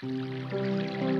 Música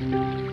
Música